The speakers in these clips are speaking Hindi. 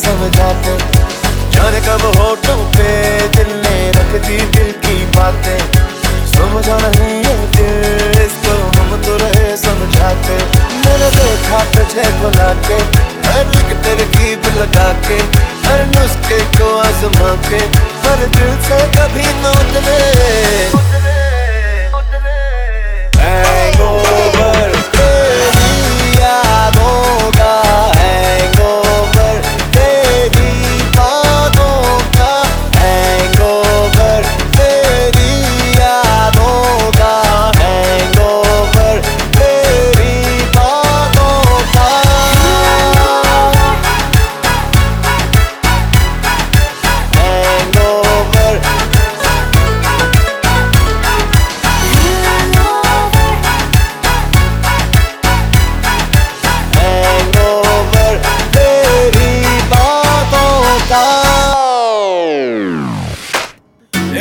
समझाते। जाने कब होठों पे दिल ने रख दी दिल की बातें। समझा नहीं ये दिल, इसको हम तो रहे समझाते। मैंने देखा तुझे बुला के हर एक तरकीब लगा के हर नुस्खे को आजमा के हर दिल से कभी न उतरे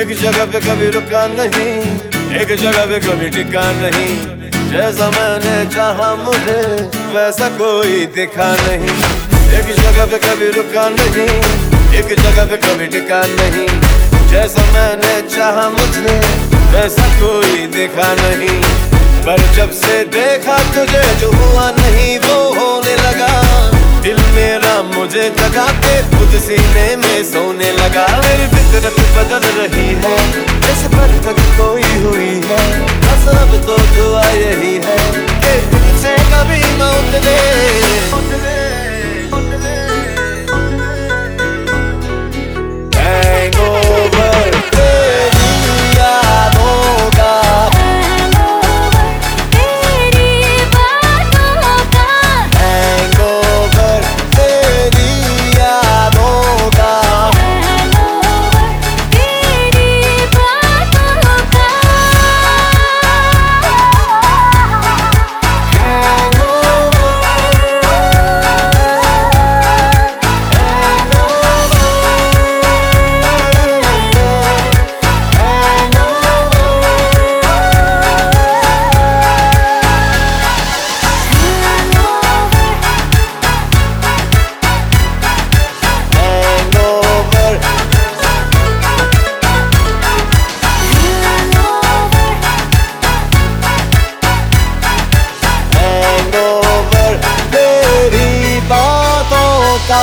एक जगह पे कभी रुका नहीं, एक जगह पे कभी टिका नहीं। जैसा मैंने चाहा मुझे, वैसा कोई दिखा नहीं। एक जगह पे कभी रुका नहीं, एक जगह पे कभी टिका नहीं। जैसा मैंने चाहा मुझे, वैसा कोई दिखा नहीं। पर जब से देखा तुझे, जो हुआ नहीं, वो होने लगा। दिल मेरा मुझे जगा के खुद सीने में सोने लगा। मेरी फितरत बदल रही है। जैसे बरकत कोई हुई है। सब तो दुआ यही है कि से कभी मौत दे 到